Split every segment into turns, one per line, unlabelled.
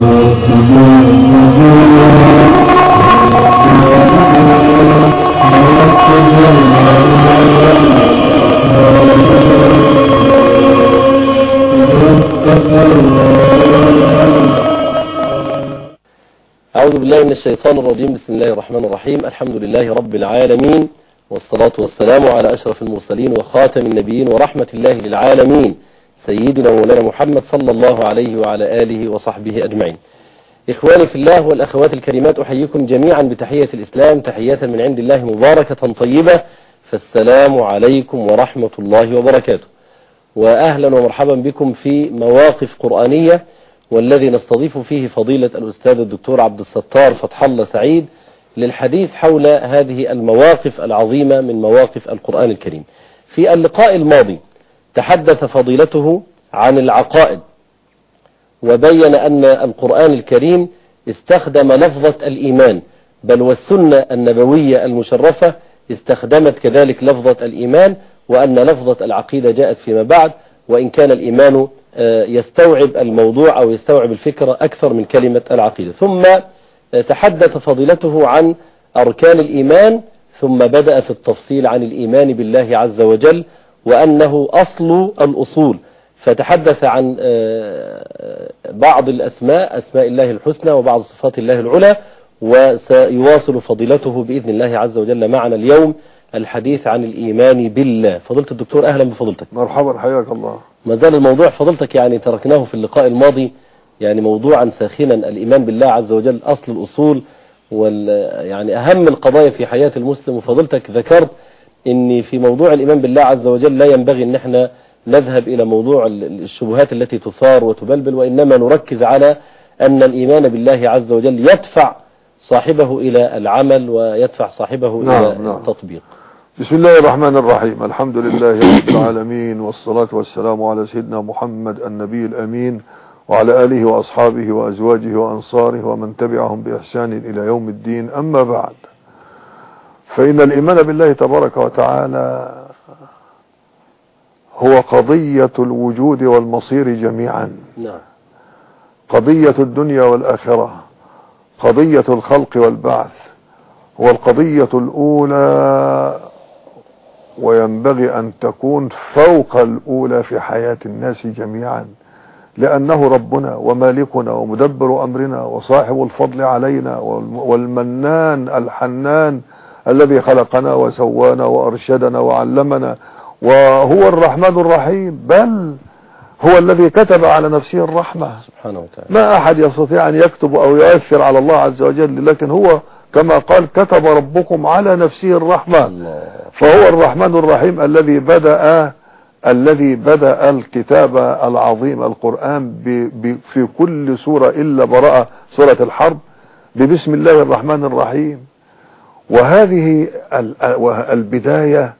أعوذ بالله من الشيطان الرجيم. بسم الله الرحمن الرحيم. الحمد لله رب العالمين والصلاة والسلام على أشرف المرسلين وخاتم النبيين ورحمة الله للعالمين. سيدنا ومولانا محمد صلى الله عليه وعلى آله وصحبه أجمعين. إخواني في الله والأخوات الكريمات أحييكم جميعا بتحية الإسلام تحية من عند الله مباركة طيبة. فالسلام عليكم ورحمة الله وبركاته. وأهلا ومرحبا بكم في مواقف قرآنية والذي نستضيف فيه فضيلة الأستاذ الدكتور عبد الستار فتح الله سعيد للحديث حول هذه المواقف العظيمة من مواقف القرآن الكريم. في اللقاء الماضي تحدث فضيلته عن العقائد وبين أن القرآن الكريم استخدم لفظة الإيمان بل والسنة النبوية المشرفة استخدمت كذلك لفظة الإيمان وأن لفظة العقيدة جاءت فيما بعد وإن كان الإيمان يستوعب الموضوع أو يستوعب الفكرة أكثر من كلمة العقيدة. ثم تحدث فضيلته عن أركان الإيمان ثم بدأ في التفصيل عن الإيمان بالله عز وجل وأنه أصل الأصول. فتحدث عن بعض الأسماء أسماء الله الحسنى وبعض صفات الله العلى وسيواصل فضيلته بإذن الله عز وجل معنا اليوم الحديث عن الإيمان بالله. فضيلة الدكتور أهلا بفضيلتك
مرحبا حياك الله.
ما زال الموضوع فضيلتك يعني تركناه في اللقاء الماضي يعني موضوعا ساخنا الإيمان بالله عز وجل أصل الأصول وال يعني أهم القضايا في حياة المسلم. وفضيلتك ذكرت ان في موضوع الإيمان بالله عز وجل لا ينبغي أن إحنا نذهب إلى موضوع الشبهات التي تثار وتبلبل وإنما نركز على أن الإيمان بالله عز وجل يدفع صاحبه إلى العمل ويدفع صاحبه
نعم
إلى
نعم.
التطبيق.
بسم الله الرحمن الرحيم. الحمد لله رب العالمين والصلاة والسلام على سيدنا محمد النبي الأمين وعلى آله وأصحابه وأزواجه وأنصاره ومن تبعهم بإحسان إلى يوم الدين. أما بعد فإن الإيمان بالله تبارك وتعالى هو قضية الوجود والمصير جميعا.
نعم.
قضية الدنيا والآخرة قضية الخلق والبعث هو القضية الأولى وينبغي أن تكون فوق الأولى في حياة الناس جميعا لأنه ربنا ومالكنا ومدبر أمرنا وصاحب الفضل علينا والمنان الحنان الذي خلقنا وسوانا وأرشدنا وعلمنا وهو الرحمن الرحيم. بل هو الذي كتب على نفسه الرحمة.
سبحانه وتعالى.
ما أحد يستطيع أن يكتب أو يؤثر على الله عز وجل لكن هو كما قال كتب ربكم على نفسه الرحمة.
الله.
فهو الرحمن الرحيم الذي بدأ الذي بدأ الكتاب العظيم القرآن ب ب في كل سورة إلا براءة سورة الحرب ببسم الله الرحمن الرحيم. وهذه ال- البداية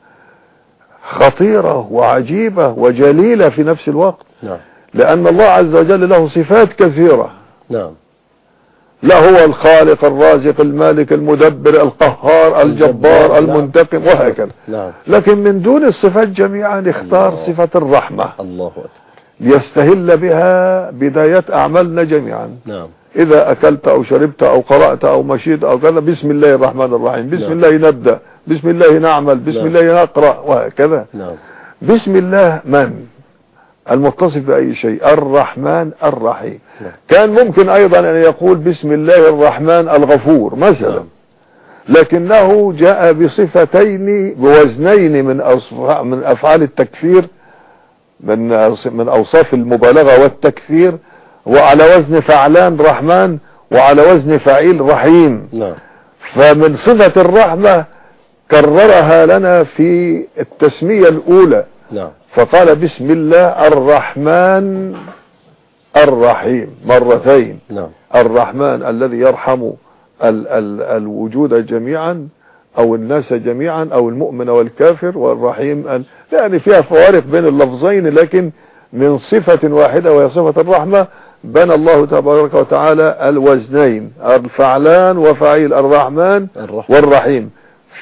خطيرة وعجيبة وجليلة في نفس الوقت.
نعم.
لأن الله عز وجل له صفات كثيرة.
نعم.
لا هو الخالق الرازق المالك المدبر القهار الجبار
نعم.
المنتقم وهكذا.
نعم.
لكن من دون الصفات جميعا اختار
الله.
صفة الرحمة.
الله أكبر.
ليستهل بها بداية أعمالنا جميعا.
نعم.
إذا أكلت أو شربت أو قرأت أو مشيت أو كذا بسم الله الرحمن الرحيم بسم
نعم.
الله نبدأ بسم الله نعمل بسم
نعم.
الله نقرأ وهكذا
نعم
بسم الله من المتصف بأي شيء الرحمن الرحيم
نعم.
كان ممكن أيضا أن يقول بسم الله الرحمن الغفور مثلا. لكنه جاء بصفتين بوزنين من من أفعال التكفير من من أوصاف المبالغة والتكفير وعلى وزن فعلان رحمن وعلى وزن فعيل رحيم.
نعم.
فمن صفة الرحمة كررها لنا في التسمية الأولى.
نعم.
فقال بسم الله الرحمن الرحيم مرتين.
نعم.
الرحمن الذي يرحم ال ال الوجود جميعا أو الناس جميعا أو المؤمن والكافر والرحيم ال يعني فيها فوارق بين اللفظين لكن من صفة واحدة وهي صفة الرحمة بنى الله تبارك وتعالى الوزنين الفعلان وفعيل الرحمن
الرحمن
والرحيم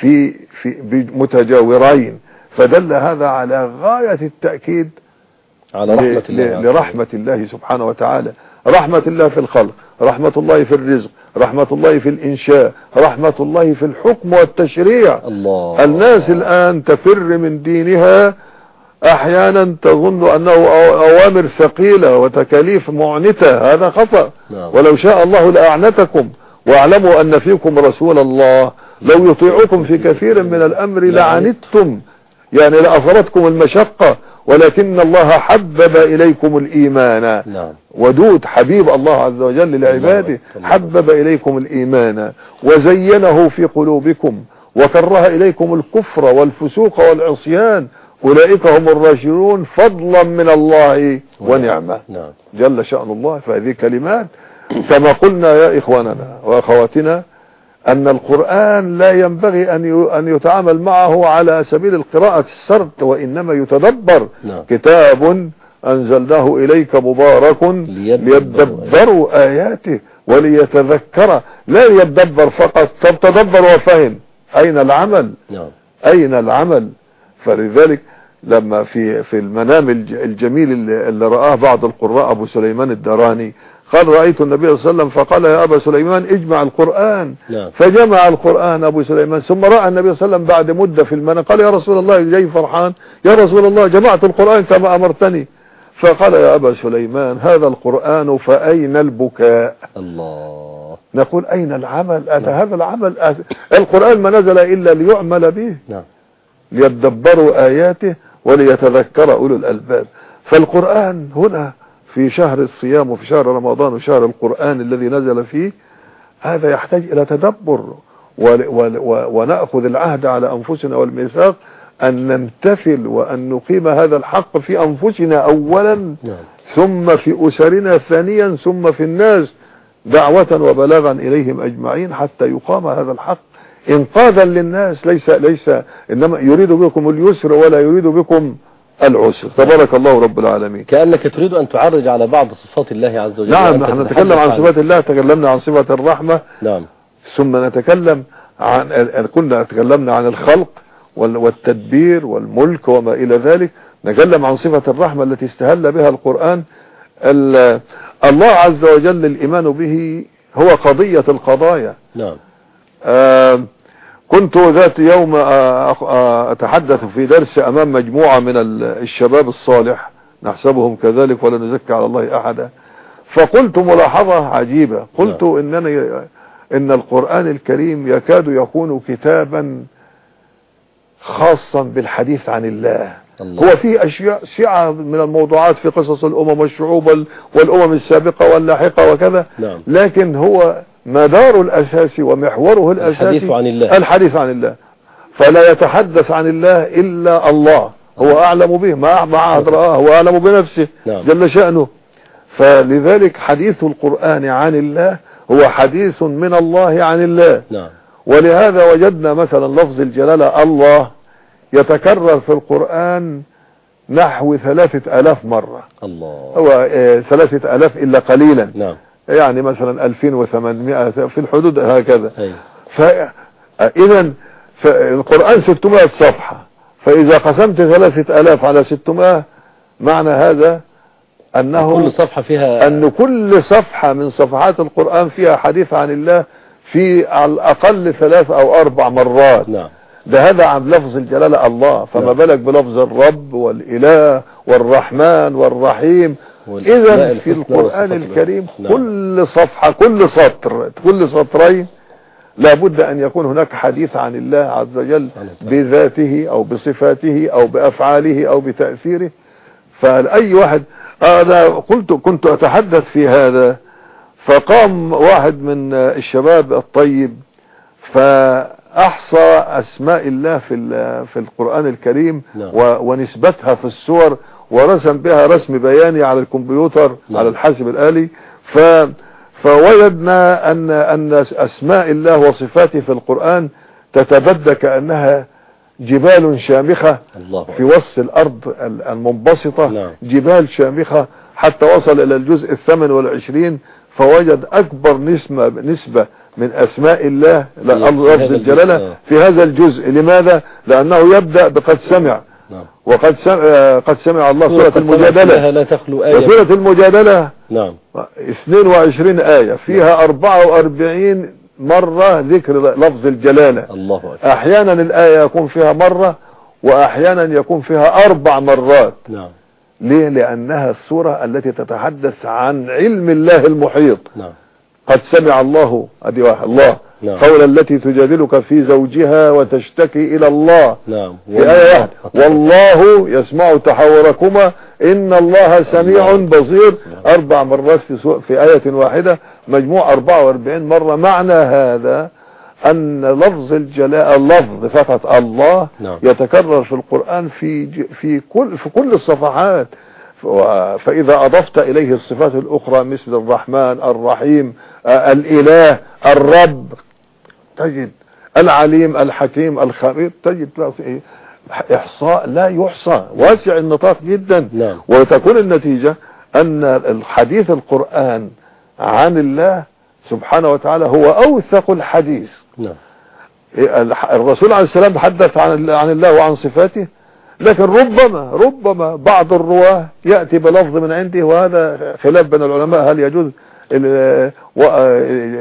في في متجاورين فدل هذا على غاية التأكيد
على رحمة الله.
لرحمة الله سبحانه وتعالى. رحمة الله في الخلق رحمة الله في الرزق رحمة الله في الإنشاء رحمة الله في الحكم والتشريع.
الله.
الناس الآن تفر من دينها أحيانا تظن أنه أوامر ثقيلة وتكاليف معنتة هذا خطأ.
نعم.
ولو شاء الله لأعنتكم. واعلموا أن فيكم رسول الله. لو يطيعكم في كثير من الأمر لعنتم. يعني لأصابتكم المشقة. ولكن الله حبب إليكم الإيمان.
نعم.
ودود حبيب الله عز وجل لعباده
الله.
حبب إليكم الإيمان. وزينه في قلوبكم. وكره إليكم الكفر والفسوق والعصيان. أولئك هم الراشدون فضلا من الله ونعمة.
نعم.
جل شأن الله فهذه كلمات كما قلنا يا إخواننا وأخواتنا أن القرآن لا ينبغي أن أن يتعامل معه على سبيل القراءة السرد وإنما يتدبر.
نعم.
كتاب أنزلناه إليك مبارك
ليدبروا
آياته وليتذكر. لا يدبر فقط طب تدبر وفهم. أين العمل؟
نعم.
أين العمل؟ فلذلك لما في في المنام الج- الجميل اللي, اللي رآه بعض القراء أبو سليمان الدراني قال رأيت النبي صلى الله عليه وسلم فقال يا أبا سليمان اجمع القرآن.
نعم.
فجمع القرآن أبو سليمان ثم رأى النبي صلى الله عليه وسلم بعد مدة في المنام قال يا رسول الله جاي فرحان يا رسول الله جمعت القرآن كما أمرتني. فقال يا أبا سليمان هذا القرآن فأين البكاء؟
الله.
نقول أين العمل؟ أتى هذا العمل أتى القرآن ما نزل إلا ليعمل به.
نعم.
ليدبروا آياته وليتذكر أولو الألباب. فالقرآن هنا في شهر الصيام وفي شهر رمضان وشهر القرآن الذي نزل فيه هذا يحتاج إلى تدبر ونأخذ العهد على أنفسنا والميثاق أن نمتثل وأن نقيم هذا الحق في أنفسنا أولا
نعم.
ثم في أسرنا ثانيا ثم في الناس دعوة وبلاغا إليهم أجمعين حتى يقام هذا الحق. إنقاذا للناس ليس ليس إنما يريد بكم اليسر ولا يريد بكم العسر. تبارك الله رب العالمين.
كأنك تريد أن تعرج على بعض صفات الله عز وجل.
نعم نحن نتكلم عن صفات الله تكلمنا عن صفة الرحمة.
نعم.
ثم نتكلم عن كنا تكلمنا عن الخلق وال- والتدبير والملك وما إلى ذلك. نتكلم عن صفة الرحمة التي استهل بها القرآن. ال- الله عز وجل الإيمان به هو قضية القضايا.
نعم.
كنت ذات يوم آه، آه، أتحدث في درس أمام مجموعة من ال- الشباب الصالح نحسبهم كذلك ولا نزكي على الله أحدا. فقلت ملاحظة عجيبة. قلت إنني إن القرآن الكريم يكاد يكون كتابا خاصا بالحديث عن الله.
الله.
هو فيه أشياء سعة من الموضوعات في قصص الأمم والشعوب وال- والأمم السابقة واللاحقة وكذا.
نعم.
لكن هو مدار الأساسي ومحوره الأساسي
الحديث عن الله.
الحديث عن الله. فلا يتحدث عن الله إلا الله. هو أعلم به. ما عهد رآه هو أعلم بنفسه
نعم.
جل شأنه. فلذلك حديث القرآن عن الله هو حديث من الله عن الله.
نعم.
ولهذا وجدنا مثلا لفظ الجلالة الله يتكرر في القرآن نحو ثلاثة ألاف مرة.
الله.
هو آه، ثلاثة ألاف إلا قليلا.
نعم.
يعني مثلا 2800 في الحدود هكذا. فإذا القرآن 600 صفحة. فإذا قسمت ثلاثة ألاف على 600 معنى هذا أنه
كل صفحة فيها
أن كل صفحة من صفحات القرآن فيها حديث عن الله في على الأقل ثلاث أو أربع مرات.
نعم.
ده هذا عن لفظ الجلالة الله. فما
نعم.
بالك بلفظ الرب والإله والرحمن والرحيم إذا في القرآن الكريم
نعم.
كل صفحة كل سطر كل سطرين لابد أن يكون هناك حديث عن الله عز وجل. بذاته أو بصفاته أو بأفعاله أو بتأثيره فأي واحد أنا قلت كنت أتحدث في هذا فقام واحد من الشباب الطيب فأحصى أسماء الله في في القرآن الكريم
نعم.
ونسبتها في السور ورسم بها رسم بياني على الكمبيوتر
نعم.
على الحاسب الآلي ف فوجدنا أن أن أسماء الله وصفاته في القرآن تتبدى كأنها جبال شامخة
الله
في وسط الأرض ال- المنبسطة
نعم.
جبال شامخة حتى وصل إلى الجزء الثامن والعشرين فوجد أكبر نسبة نسبة من أسماء الله لفظ الجلالة
آه.
في هذا الجزء لماذا؟ لأنه يبدأ بقد سمع
نعم.
وقد سمع, آه، قد سمع الله سورة المجادلة.
لا تخلو آية.
وسورة المجادلة.
نعم.
22 آية. فيها 44 مرة ذكر لفظ الجلالة.
الله أكبر.
أحيانا الآية يكون فيها مرة وأحيانا يكون فيها أربع مرات.
نعم.
ليه؟ لأنها السورة التي تتحدث عن علم الله المحيط.
نعم.
قد سمع الله. ادي واحد. الله.
نعم.
قول التي تجادلك في زوجها وتشتكي إلى الله.
نعم.
في آية واحدة. والله. يسمع تحاوركما. إن الله سميع. بصير. أربع مرات في. في آية واحدة. مجموع 44 مرة. معنى هذا أن لفظ الجلاء اللفظ فقط الله
نعم.
يتكرر في القرآن في. في كل في كل الصفحات. فإذا أضفت إليه الصفات الأخرى مثل الرحمن الرحيم آه، الإله الرب تجد العليم الحكيم الخبير تجد؟ إحصاء لا يحصى واسع النطاق جدا
نعم.
وتكون النتيجة أن الحديث القرآن عن الله سبحانه وتعالى هو أوثق الحديث
نعم
إيه، الرسول عليه السلام تحدث عن الله وعن صفاته لكن ربما ربما بعض الرواة يأتي بلفظ من عنده وهذا خلاف بين العلماء هل يجوز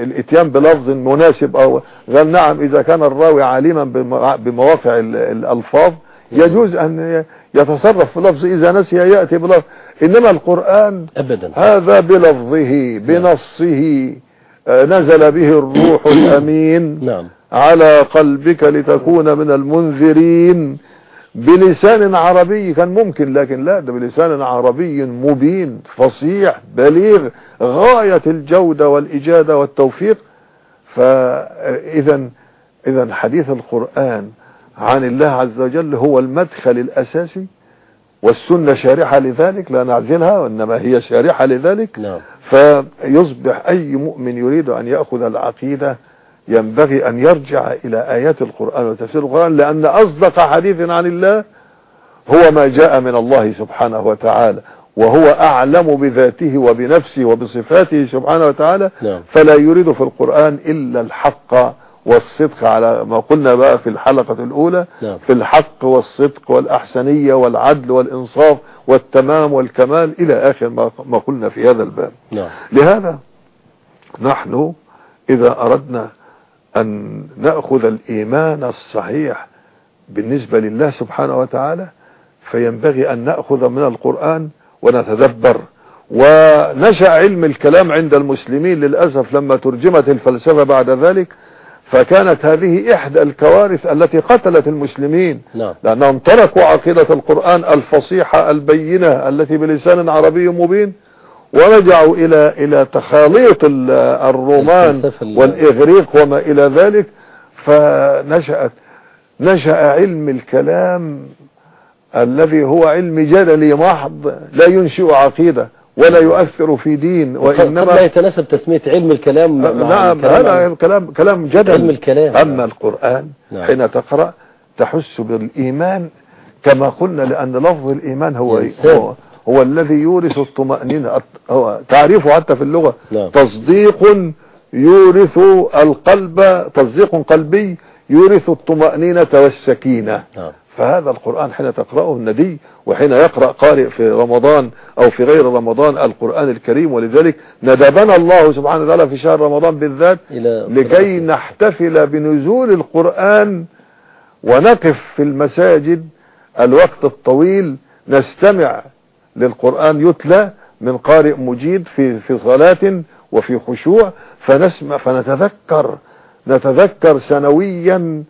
الاتيان بلفظ مناسب أو قال نعم إذا كان الراوي عالما بم- بمواقع ال- الألفاظ يجوز أن يتصرف في لفظ إذا نسي يأتي بلفظ. إنما القرآن
أبدا.
هذا بلفظه بنصه نزل به الروح الأمين
نعم.
على قلبك لتكون من المنذرين. بلسان عربي كان ممكن لكن لا ده بلسان عربي مبين فصيح بليغ غاية الجودة والإجادة والتوفيق. فإذا إذا حديث القرآن عن الله عز وجل هو المدخل الأساسي والسنة شارحة لذلك لا نعزلها وإنما هي شارحة لذلك.
نعم.
فيصبح أي مؤمن يريد أن يأخذ العقيدة ينبغي أن يرجع إلى آيات القرآن وتفسير القرآن لأن أصدق حديث عن الله هو ما جاء من الله سبحانه وتعالى وهو أعلم بذاته وبنفسه وبصفاته سبحانه وتعالى
نعم.
فلا يريد في القرآن إلا الحق والصدق على ما قلنا بقى في الحلقة الأولى
نعم.
في الحق والصدق والأحسنية والعدل والإنصاف والتمام والكمال إلى آخر ما قلنا في هذا الباب.
نعم.
لهذا نحن إذا أردنا أن نأخذ الإيمان الصحيح بالنسبة لله سبحانه وتعالى فينبغي أن نأخذ من القرآن ونتدبر. ونشأ علم الكلام عند المسلمين للأسف لما ترجمت الفلسفة بعد ذلك فكانت هذه إحدى الكوارث التي قتلت المسلمين.
نعم.
لأنهم تركوا عقيدة القرآن الفصيحة البينة التي بلسان عربي مبين. ورجعوا إلى إلى تخاليط ال- الرومان والإغريق وما إلى ذلك فنشأت نشأ علم الكلام الذي هو علم جدلي محض لا ينشئ عقيدة ولا يؤثر في دين
قد لا
وإنما
يتناسب تسمية علم الكلام مع
نعم
الكلام
هذا كلام كلام جدل
علم الكلام
أما القرآن
نعم.
حين تقرأ تحس بالإيمان كما قلنا لأن لفظ الإيمان هو. هو, هو الذي يورث الطمأنينة. الط- هو تعريفه حتى في اللغة.
نعم.
تصديق يورث القلب تصديق قلبي يورث الطمأنينة والسكينة.
نعم.
فهذا القرآن حين تقرأه الندي وحين يقرأ قارئ في رمضان أو في غير رمضان القرآن الكريم ولذلك ندبنا الله سبحانه وتعالى في شهر رمضان بالذات لكي نحتفل بنزول القرآن ونقف في المساجد الوقت الطويل نستمع للقرآن يتلى من قارئ مجيد في في صلاة وفي خشوع فنسمع فنتذكر نتذكر سنويا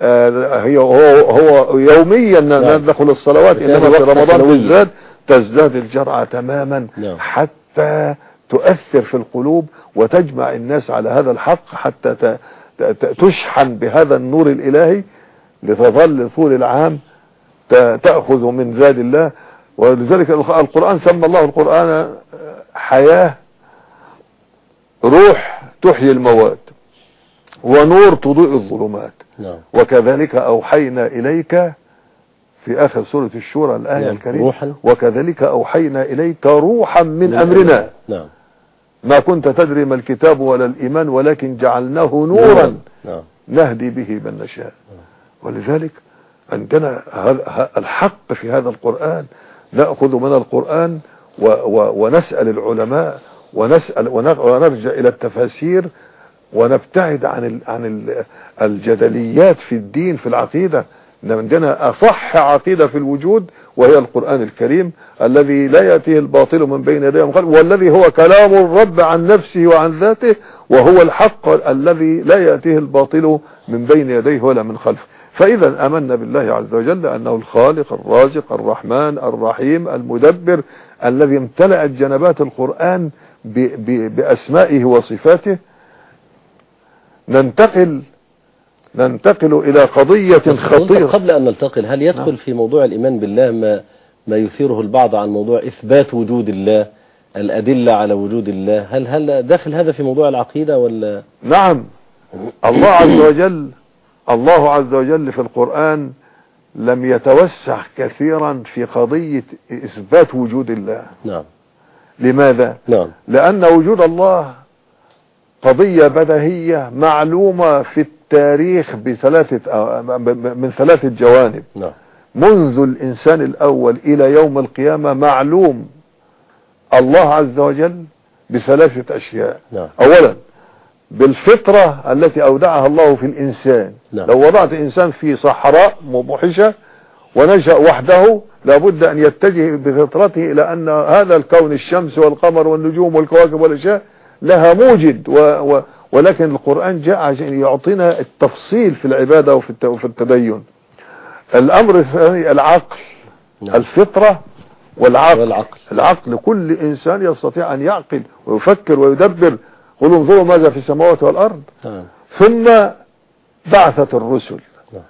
آه، هي هو, هو يوميا
نعم.
ندخل الصلوات
بتلاقي
إنما في رمضان. بالذات تزداد الجرعة تماما
نعم.
حتى تؤثر في القلوب وتجمع الناس على هذا الحق حتى تشحن بهذا النور الإلهي لتظل طول العام تأخذ من زاد الله ولذلك الق- القرآن سمى الله القرآن حياة روح تحيي المواد ونور تضيء الظلمات.
نعم.
وكذلك أوحينا إليك في آخر سورة الشورى الآية
نعم.
الكريمة.
روحا.
وكذلك أوحينا إليك روحا من أمرنا.
نعم.
ما كنت تدري ما الكتاب ولا الإيمان ولكن جعلناه نورا
نعم.
نهدي به من نشاء. ولذلك عندنا الحق في هذا القرآن نأخذ من القرآن و و ونسأل العلماء ونسأل ون- ونرجع إلى التفاسير ونبتعد عن ال عن ال الجدليات في الدين في العقيدة. إن عندنا أصح عقيدة في الوجود وهي القرآن الكريم الذي لا يأتيه الباطل من بين يديه والذي هو كلام الرب عن نفسه وعن ذاته وهو الحق الذي لا يأتيه الباطل من بين يديه ولا من خلفه. فإذا أمنا بالله عز وجل أنه الخالق الرازق الرحمن الرحيم المدبر الذي امتلأت جنبات القرآن بأسمائه وصفاته ننتقل ننتقل إلى قضية خطيرة.
قبل أن نلتقل هل يدخل
نعم.
في موضوع الإيمان بالله ما ما يثيره البعض عن موضوع إثبات وجود الله الأدلة على وجود الله؟ هل هل داخل هذا في موضوع العقيدة ولا؟
نعم. الله عز وجل الله عز وجل في القرآن لم يتوسع كثيرا في قضية إثبات وجود الله.
نعم.
لماذا؟
نعم.
لأن وجود الله قضية بديهية معلومة في التاريخ بثلاثة من ثلاثة جوانب.
نعم.
منذ الإنسان الأول إلى يوم القيامة معلوم الله عز وجل بثلاثة أشياء.
نعم.
أولا بالفطرة التي أودعها الله في الإنسان.
نعم.
لو وضعت إنسان في صحراء موحشة ونشأ وحده لابد أن يتجه بفطرته إلى أن هذا الكون الشمس والقمر والنجوم والكواكب والأشياء لها موجد. و و ولكن القرآن جاء عشان يعطينا التفصيل في العبادة وفي التدين. الأمر الثاني العقل.
نعم.
الفطرة والعقل.
والعقل.
العقل كل إنسان يستطيع أن يعقل ويفكر ويدبر قل انظروا ماذا في السماوات والأرض. ثم بعثت الرسل.
نعم.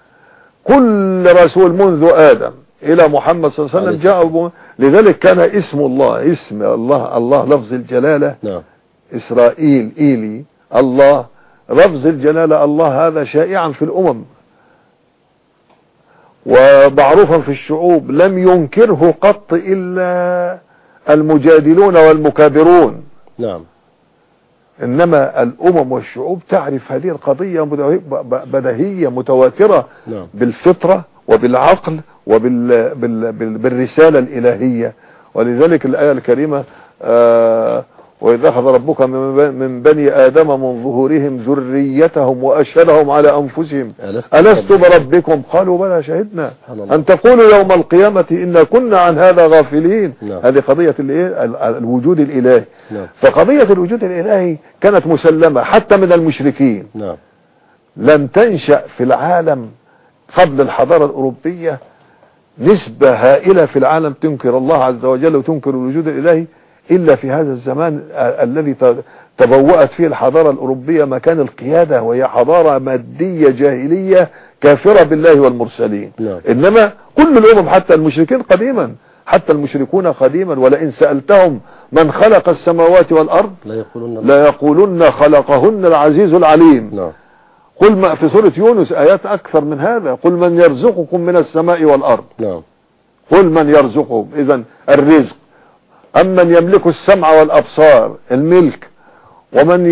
كل رسول منذ آدم إلى محمد صلى الله عليه وسلم جاء لذلك كان اسم الله اسم الله الله لفظ الجلالة.
نعم.
إسرائيل إيلي الله لفظ الجلالة الله هذا شائعا في الأمم. ومعروفا في الشعوب لم ينكره قط إلا المجادلون والمكابرون.
نعم.
إنما الأمم والشعوب تعرف هذه القضية بدهي- ب- بديهية متواترة
نعم.
بالفطرة وبالعقل وبال بال بال بالرسالة الإلهية. ولذلك الآية الكريمة آه وإذا أخذ ربك من بني آدم من ظهورهم ذريتهم وأشهدهم على أنفسهم.
ألست بربكم؟
قالوا بلى شهدنا. أن تقولوا يوم القيامة إنا كنا عن هذا غافلين.
نعم.
هذه قضية الوجود الإلهي.
نعم.
فقضية الوجود الإلهي كانت مسلمة حتى من المشركين.
نعم.
لم تنشأ في العالم قبل الحضارة الأوروبية نسبة هائلة في العالم. تنكر الله عز وجل وتنكر الوجود الإلهي. إلا في هذا الزمان ال- الذي تبوأت فيه الحضارة الأوروبية مكان القيادة وهي حضارة مادية جاهلية كافرة بالله والمرسلين.
نعم.
إنما كل الأمم حتى المشركين قديما حتى المشركون قديما ولئن سألتهم من خلق السماوات والأرض
لا يقولون
لا يقولن خلقهن العزيز العليم.
نعم.
قل ما في سورة يونس آيات أكثر من هذا. قل من يرزقكم من السماء والأرض.
نعم.
قل من يرزقكم إذا الرزق أمن يملك السمع والأبصار الملك. ومن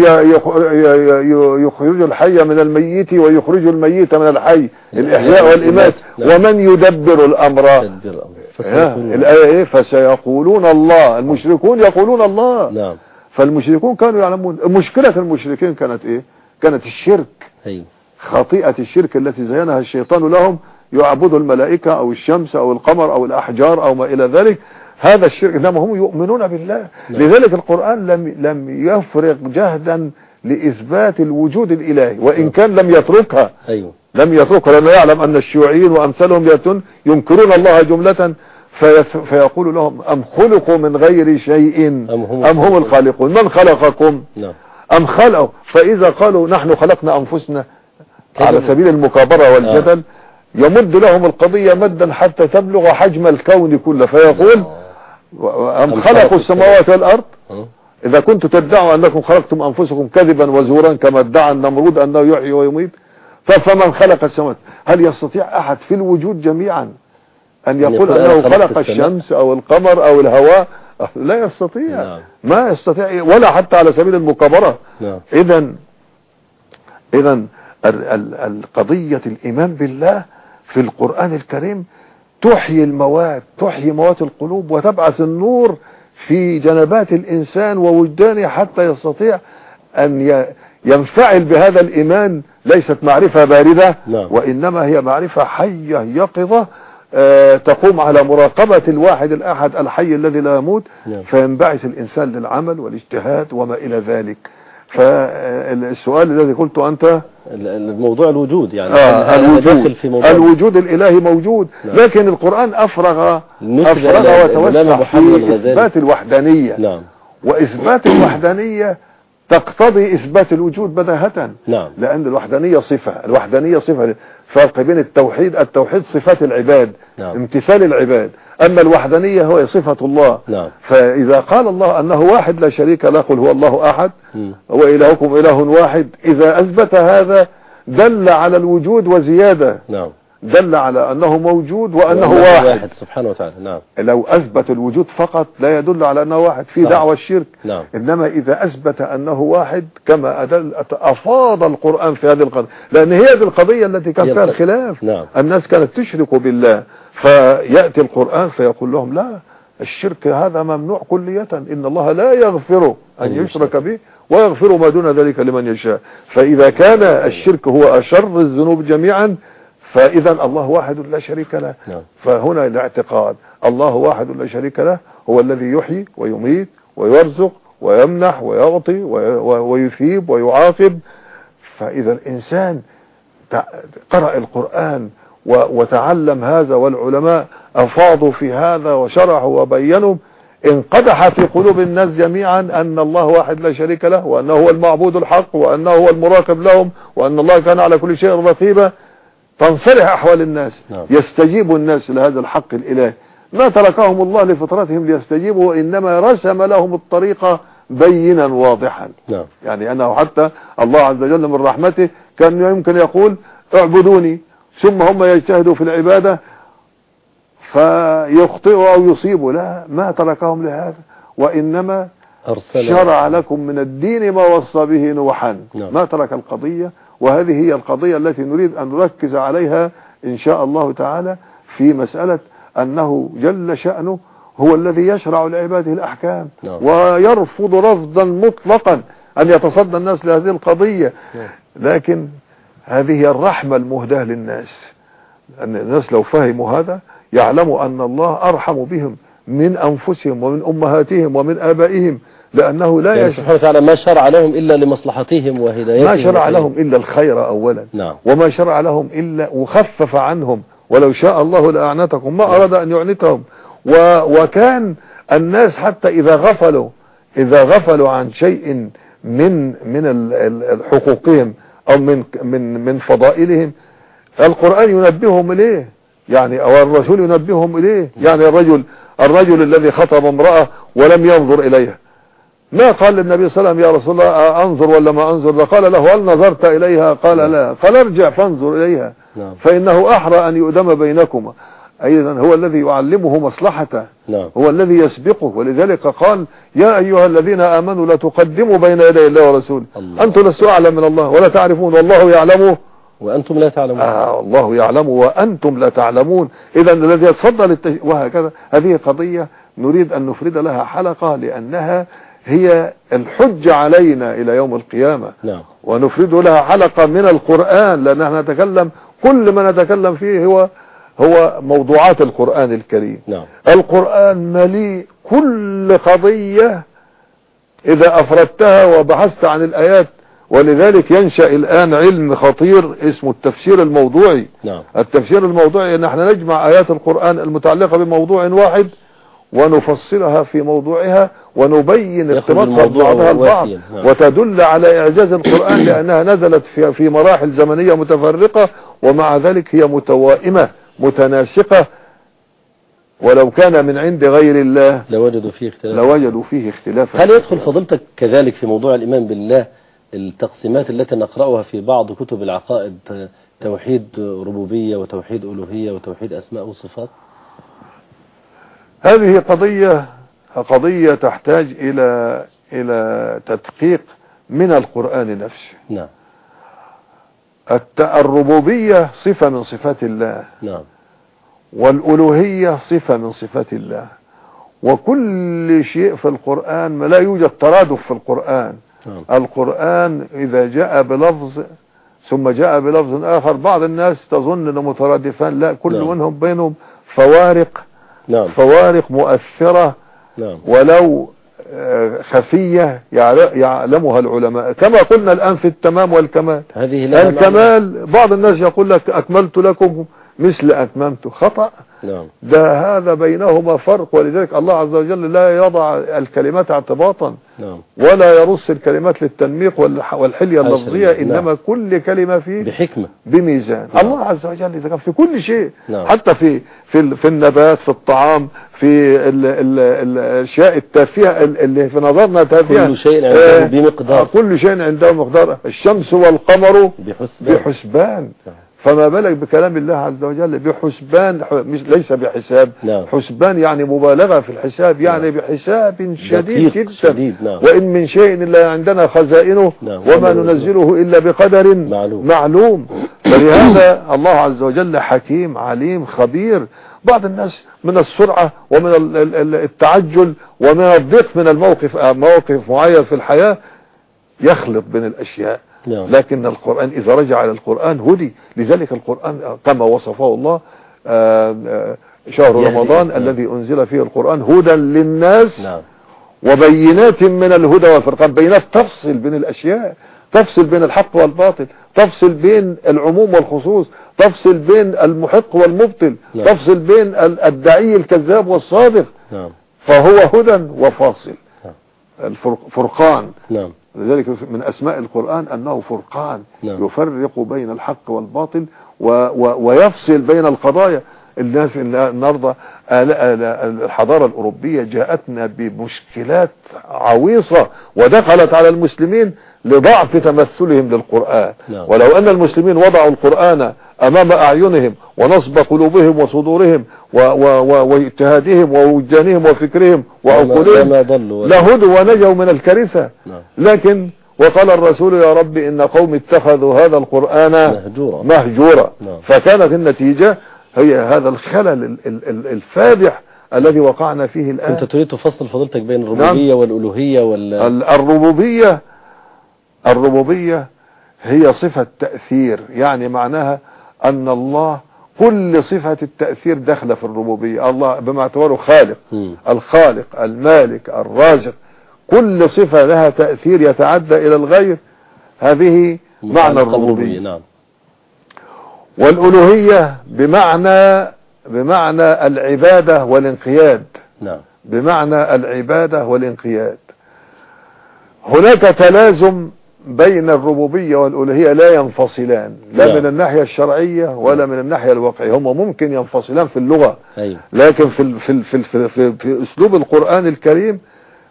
يخرج الحي من الميت ويخرج الميت من الحي الإحياء والإمات. ومن يدبر الأمر؟
فسيقولون.
الآية إيه؟ فسيقولون الله. المشركون يقولون الله.
نعم.
فالمشركون كانوا يعلمون. مشكلة المشركين كانت إيه؟ كانت الشرك.
أيوه
خطيئة الشرك التي زينها الشيطان لهم يعبدوا الملائكة أو الشمس أو القمر أو الأحجار أو ما إلى ذلك. هذا الشرك إنما هم يؤمنون بالله.
نعم.
لذلك القرآن لم لم يفرغ جهدا لإثبات الوجود الإلهي وإن
نعم.
كان لم يتركها.
أيوه.
لم يتركها لأنه يعلم أن الشيوعيين وأمثالهم ينكرون الله جملة فيقول لهم أم خلقوا من غير شيء؟
أم هم
أم هم الخالقون؟ من خلقكم؟
نعم.
أم خلقوا؟ فإذا قالوا نحن خلقنا أنفسنا على سبيل المكابرة والجدل يمد لهم القضية مدا حتى تبلغ حجم الكون كله. فيقول أم خلقوا السماوات والأرض. إذا كنتم تدعوا أنكم خلقتم أنفسكم كذبا وزورا كما ادعى النمرود أنه يحيي ويميت فمن خلق السماوات هل يستطيع أحد في الوجود جميعا أن يقول أنه خلق؟ الشمس أو القمر أو الهواء لا يستطيع
نعم.
ما يستطيع ولا حتى على سبيل المكابرة
نعم
ال- ال- القضية الإيمان بالله في القرآن الكريم تحيي المواد تحيي مواد القلوب وتبعث النور في جنبات الإنسان ووجدانه حتى يستطيع أن ينفعل بهذا الإيمان ليست معرفة باردة
نعم.
وإنما هي معرفة حية يقظة آه، تقوم على مراقبة الواحد الأحد الحي الذي لا يموت
نعم.
فينبعث الإنسان للعمل والاجتهاد وما إلى ذلك فالسؤال الذي قلته أنت
ال- الموضوع الوجود يعني
آه الوجود.
في موضوع
الوجود الإلهي موجود.
نعم.
لكن القرآن أفرغ أفرغ وتوسع في. إثبات الوحدانية.
نعم.
وإثبات الوحدانية تقتضي إثبات الوجود بداهة.
نعم.
لأن الوحدانية صفة. الوحدانية صفة. فرق بين التوحيد التوحيد صفات العباد
نعم.
امتثال العباد. أما الوحدانية هو صفة الله.
نعم.
فإذا قال الله أنه واحد لا شريك له قل هو الله أحد.
مم.
وإلهكم إله واحد. إذا أثبت هذا دل على الوجود وزيادة.
نعم.
دل على أنه موجود وأنه واحد.
واحد سبحانه وتعالى. نعم.
لو أثبت الوجود فقط لا يدل على أنه واحد. في. دعوة الشرك.
نعم.
إنما إذا أثبت أنه واحد كما أدل أفاض القرآن في هذه القضية. لأن هي دي القضية التي كان فيها الخلاف.
نعم.
الناس كانت تشرك بالله. فيأتي القرآن فيقول لهم لا الشرك هذا ممنوع كلية. إن الله لا يغفر أن
أن
يشرك. به ويغفر ما دون ذلك لمن يشاء. فإذا كان الشرك هو أشر الذنوب جميعا فإذا الله واحد لا شريك له.
نعم.
فهنا الاعتقاد الله واحد لا شريك له هو الذي يحيي ويميت ويرزق ويمنح ويعطي وي- ويثيب ويعاقب. فإذا الإنسان تع- قرأ القرآن وتعلم هذا والعلماء أفاضوا في هذا وشرحوا وبينوا انقدح في قلوب الناس جميعا أن الله واحد لا شريك له وأنه هو المعبود الحق وأنه هو المراقب لهم وأن الله كان على كل شيء رقيبا. تنصلح أحوال الناس
نعم.
يستجيب الناس لهذا الحق الإلهي ما تركهم الله لفطرتهم ليستجيبوا وإنما رسم لهم الطريق بينا واضحا.
نعم.
يعني أنه حتى الله عز وجل من رحمته كان يمكن يقول اعبدوني ثم هم يجتهدوا في العبادة فيخطئوا أو يصيبوا. لا ما تركهم لهذا. وإنما
أرسل
شرع لكم من الدين ما وصى به نوحا.
نعم.
ما ترك القضية وهذه هي القضية التي نريد أن نركز عليها إن شاء الله تعالى في مسألة أنه جل شأنه هو الذي يشرع لعباده الأحكام
نعم.
ويرفض رفضا مطلقا أن يتصدى الناس لهذه القضية
نعم.
لكن هذه هي الرحمة المهداة للناس أن الناس لو فهموا هذا يعلموا أن الله أرحم بهم من أنفسهم ومن أمهاتهم ومن آبائهم لأنه لا
يعني
يشرع
سبحانه وتعالى ما شرع لهم إلا لمصلحتهم وهدايتهم
ما شرع. لهم إلا الخير أولا.
نعم.
وما شرع لهم إلا وخفف عنهم. ولو شاء الله لأعنتكم ما أراد أن يعنتهم. و وكان الناس حتى إذا غفلوا إذا غفلوا عن شيء من من حقوقهم أو من من من فضائلهم القرآن ينبههم إليه. يعني أو الرسول ينبههم إليه. يعني الرجل الرجل الذي خطب امرأة ولم ينظر إليها. ما قال للنبي صلى الله عليه وسلم يا رسول الله أنظر ولا ما أنظر؟ قال له هل نظرت إليها؟ قال لا. قال ارجع فانظر إليها.
نعم.
فإنه أحرى أن يؤدم بينكما. أيضا هو الذي يعلمه مصلحته.
نعم.
هو الذي يسبقه. ولذلك قال يا أيها الذين آمنوا لا تقدموا بين يدي الله ورسوله.
الله.
أنتم لستوا أعلم من الله ولا تعرفون والله يعلمه.
وأنتم لا تعلمون.
آه الله يعلم وأنتم لا تعلمون. إذا الذي يتصدى للتج... وهكذا. هذه قضية نريد أن نفرد لها حلقة لأنها هي الحجة علينا إلى يوم القيامة.
نعم.
ونفرد لها حلقة من القرآن لأن نتكلم كل ما نتكلم فيه هو هو موضوعات القرآن الكريم.
نعم.
القرآن مليء كل قضية إذا أفردتها وبحثت عن الآيات ولذلك ينشأ الآن علم خطير اسمه التفسير الموضوعي.
نعم.
التفسير الموضوعي ان إحنا نجمع آيات القرآن المتعلقة بموضوع واحد ونفصلها في موضوعها ونبين ارتباطها ببعضها البعض.
نعم.
وتدل على إعجاز القرآن لأنها نزلت في في مراحل زمنية متفرقة ومع ذلك هي متوائمة متناسقة. ولو كان من عند غير الله
لوجدوا فيه اختلاف
لوجدوا فيه اختلافا.
هل يدخل فضيلتك كذلك في موضوع الإيمان بالله التقسيمات التي نقرأها في بعض كتب العقائد توحيد ربوبية وتوحيد ألوهية وتوحيد أسماء وصفات؟
هذه قضية قضية تحتاج إلى إلى تدقيق من القرآن نفسه.
نعم.
الربوبية صفة من صفات الله.
نعم.
والألوهية صفة من صفات الله. وكل شيء في القرآن ما لا يوجد ترادف في القرآن.
نعم.
القرآن إذا جاء بلفظ ثم جاء بلفظ آخر بعض الناس تظن أنه مترادفان لا كل
نعم.
منهم بينهم فوارق.
نعم.
فوارق مؤثرة
نعم.
ولو آه، خفية يعل- يعلمها العلماء. كما قلنا الآن في التمام والكمال.
هذه.
الكمال بعض الناس يقول لك أكملت لكم. مثل أتممت خطأ
نعم
ده هذا بينهما فرق ولذلك الله عز وجل لا يضع الكلمات اعتباطا
نعم
ولا يرص الكلمات للتنميق والح- والحلية اللفظية.
نعم.
إنما كل كلمة فيه
بحكمة
بميزان
نعم.
الله عز وجل كان في كل شيء
نعم.
حتى في في في النبات في الطعام في ال- ال- ال- الأشياء التافهة ال- اللي في نظرنا تافهة
كل شيء عنده
آه،
بمقدار.
آه، كل شيء عنده مقدار الشمس والقمر
بحسبان
بحسبان
نعم.
فما بالك بكلام الله عز وجل؟ بحسبان مش ليس بحساب.
نعم.
حسبان يعني مبالغة في الحساب يعني بحساب شديد جدا.
شديد نعم.
وإن من شيء إلا عندنا خزائنه
نعم.
وما ننزله إلا بقدر
معلوم.
معلوم. فلهذا الله عز وجل حكيم عليم خبير. بعض الناس من السرعة ومن ال- ال- ال- التعجل ومن الضيق من الموقف موقف معين في الحياة يخلط بين الأشياء.
نعم.
لكن القرآن إذا رجع إلى القرآن هدي. لذلك القرآن كما وصفه الله آه، آه، شهر. رمضان
نعم.
الذي أنزل فيه القرآن هدى للناس
نعم.
وبينات من الهدى والفرقان. بينات تفصل بين الأشياء تفصل بين الحق والباطل تفصل بين العموم والخصوص تفصل بين المحق والمبطل
نعم.
تفصل بين ال- الدعي الكذاب والصادق.
نعم.
فهو هدى وفاصل.
نعم.
الفرق- فرقان.
نعم.
لذلك من أسماء القرآن أنه فرقان
نعم.
يفرق بين الحق والباطل و و ويفصل بين القضايا الناس النهارده الحضارة الأوروبية جاءتنا بمشكلات عويصة ودخلت على المسلمين لضعف تمثلهم للقرآن
نعم.
ولو أن المسلمين وضعوا القرآن أمام أعينهم ونصب قلوبهم وصدورهم و- و- و- واجتهادهم ووجدانهم وفكرهم وعقولهم لهدوا ونجوا من الكارثة.
نعم.
لكن وقال الرسول يا رب إن قوم اتخذوا هذا القرآن
مهجورة
مهجورا.
نعم.
فكانت النتيجة هي هذا الخلل ال- ال- ال- الفادح الذي وقعنا فيه الآن.
كنت تريد تفصل فضيلتك بين الربوبية والألوهية وال
ال- الربوبية الربوبية هي صفة تأثير يعني معناها أن الله كل صفة التأثير داخلة في الربوبية. الله بما اعتبره خالق. الخالق المالك الرازق. كل صفة لها تأثير يتعدى إلى الغير. هذه معنى الربوبية.
نعم.
والألوهية بمعنى بمعنى العبادة والانقياد.
نعم.
بمعنى العبادة والانقياد. هناك تلازم بين الربوبية والألوهية لا ينفصلان لا
نعم.
من الناحية الشرعية ولا من الناحية الواقعية هم ممكن ينفصلان في اللغة.
أيوة
لكن في في في في, في, في أسلوب القرآن الكريم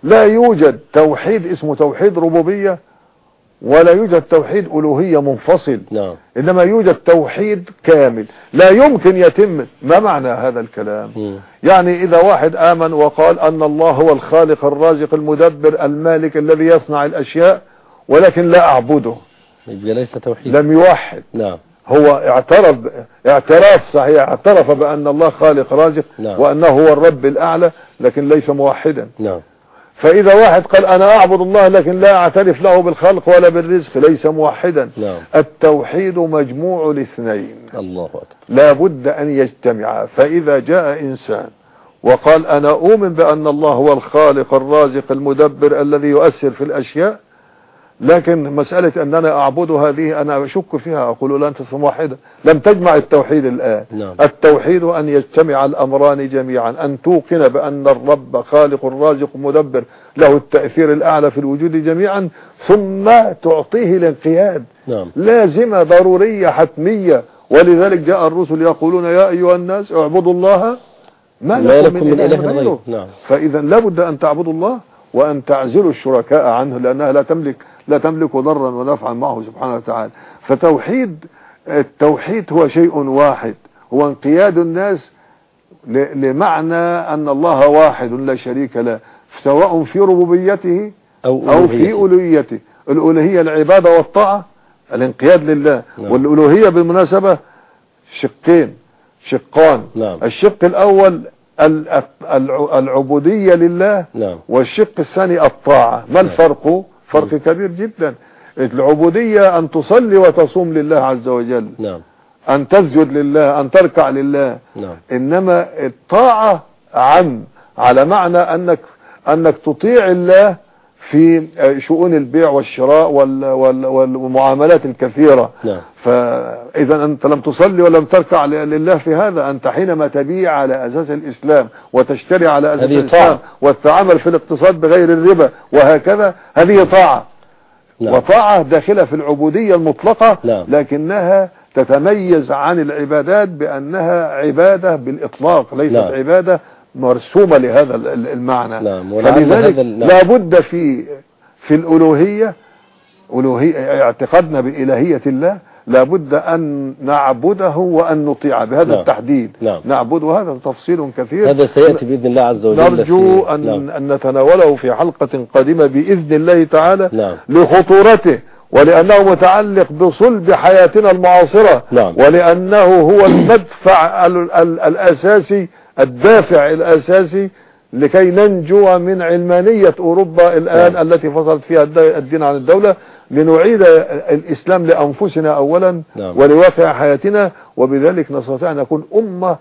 لا يوجد توحيد اسمه توحيد ربوبية ولا يوجد توحيد ألوهية منفصل.
نعم.
إنما يوجد توحيد كامل. لا يمكن يتم ما معنى هذا الكلام؟
مم.
يعني إذا واحد آمن وقال أن الله هو الخالق الرازق المدبر المالك الذي يصنع الأشياء ولكن لا أعبده.
يبقى ليس توحيد.
لم يوحد.
نعم.
هو اعترف اعتراف صحيح اعترف بأن الله خالق رازق
نعم.
وأنه هو الرب الأعلى لكن ليس موحدا.
نعم.
فإذا واحد قال أنا أعبد الله لكن لا أعترف له بالخلق ولا بالرزق ليس موحدا.
نعم.
التوحيد مجموع الاثنين.
الله أكبر.
لا بد أن يجتمعا فإذا جاء إنسان وقال أنا أؤمن بأن الله هو الخالق الرازق المدبر الذي يؤثر في الأشياء لكن مسألة أننا أعبد هذه أنا أشك فيها أقول لا أنت واحدة لم تجمع التوحيد الآن.
نعم.
التوحيد أن يجتمع الأمران جميعا أن توقن بأن الرب خالق رازق مدبر له التأثير الأعلى في الوجود جميعا ثم تعطيه الانقياد.
نعم.
لازمة ضرورية حتمية. ولذلك جاء الرسل يقولون يا أيها الناس اعبدوا الله ما
ما
لكم من إله
غيره.
غيره.
نعم.
فإذا لابد أن تعبدوا الله وأن تعزلوا الشركاء عنه لأنها لا تملك لا تملك ضرا ونفعا معه سبحانه وتعالى. فتوحيد التوحيد هو شيء واحد. هو انقياد الناس لمعنى أن الله واحد لا شريك له سواء في ربوبيته
أو
أو في
ألوهيته.
الألوهية العبادة والطاعة الانقياد لله.
نعم.
والألوهية بالمناسبة شقين شقان.
نعم.
الشق الأول ال- الع- العبودية لله
نعم.
والشق الثاني الطاعة. ما الفرق؟ فرق كبير جدا. العبودية أن تصلي وتصوم لله عز وجل.
نعم.
أن تسجد لله أن تركع لله.
نعم.
إنما الطاعة عم على معنى أنك أنك تطيع الله في شؤون البيع والشراء وال وال والمعاملات الكثيرة
نعم
فإذا أنت لم تصلي ولم تركع لله في هذا أنت حينما تبيع على أساس الإسلام وتشتري على الإسلام
طاعة.
وتتعامل في الاقتصاد بغير الربا وهكذا هذه طاعة
نعم
وطاعة داخلة في العبودية المطلقة
نعم.
لكنها تتميز عن العبادات بأنها عبادة بالإطلاق ليست
نعم.
عبادة مرسومة لهذا ال- ال- المعنى
نعم،
فلذلك
نعم.
لابد في في الألوهية ألوهية اعتقادنا بإلهية الله لابد أن نعبده وأن نطيعه بهذا
نعم.
التحديد
نعم.
نعبد هذا تفصيل كثير
هذا سيأتي بإذن الله عز وجل
نرجو أن,
نعم
أن نتناوله في حلقة قادمة بإذن الله تعالى
نعم
لخطورته ولأنه متعلق بصلب حياتنا المعاصرة
نعم.
ولأنه هو المدفع ال ال الأساسي الدافع الأساسي لكي ننجو من علمانية أوروبا الآن
نعم.
التي فصلت فيها الد- الدين عن الدولة لنعيد الإسلام لأنفسنا أولا
نعم.
ولواقع حياتنا وبذلك نستطيع أن نكون أمة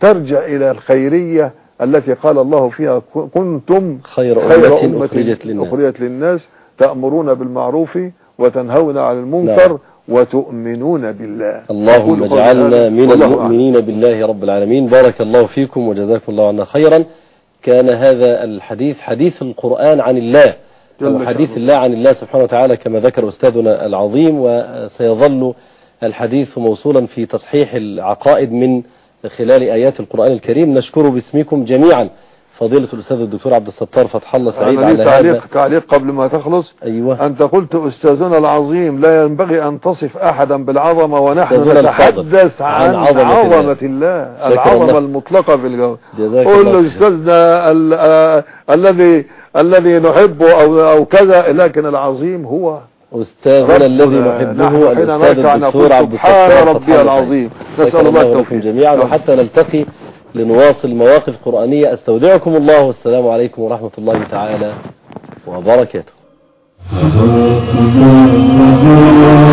ترجع إلى الخيرية التي قال الله فيها كنتم
خير
خير
أمة أخرجت للناس
أخرجت للناس تأمرون بالمعروف وتنهون عن المنكر
نعم.
وتؤمنون بالله.
اللهم اجعلنا من. المؤمنين بالله رب العالمين. بارك الله فيكم وجزاكم الله عنا خيرا. كان هذا الحديث حديث القرآن عن الله.
جل
أو حديث
شأنه.
الله عن الله سبحانه وتعالى كما ذكر أستاذنا العظيم وسيظل الحديث موصولا في تصحيح العقائد من خلال آيات القرآن الكريم. نشكر باسمكم جميعا. فضيلة الأستاذ الدكتور عبد الستار فتح الله سعيد
أنا
على
لي
هذا
تعليق تعليق قبل ما تخلص
أيوه
أنت قلت أستاذنا العظيم لا ينبغي أن تصف أحدا بالعظمة ونحن. نتحدث
عن
عن
عظمة
عظمة الله
شكرا
العظمة
الله.
المطلقة في الجو قل
الله
له. أستاذنا ال- الذي الذي نحبه أو أو كذا لكن العظيم هو
أستاذنا الذي. نحبه الأستاذ الدكتور عبد
سبحان
الستار
ربي
فتح الله
العظيم. نسأل الله التوفيق.
جميعا
نعم.
وحتى نلتقي لنواصل مواقف قرآنية. أستودعكم الله والسلام عليكم ورحمة الله تعالى وبركاته.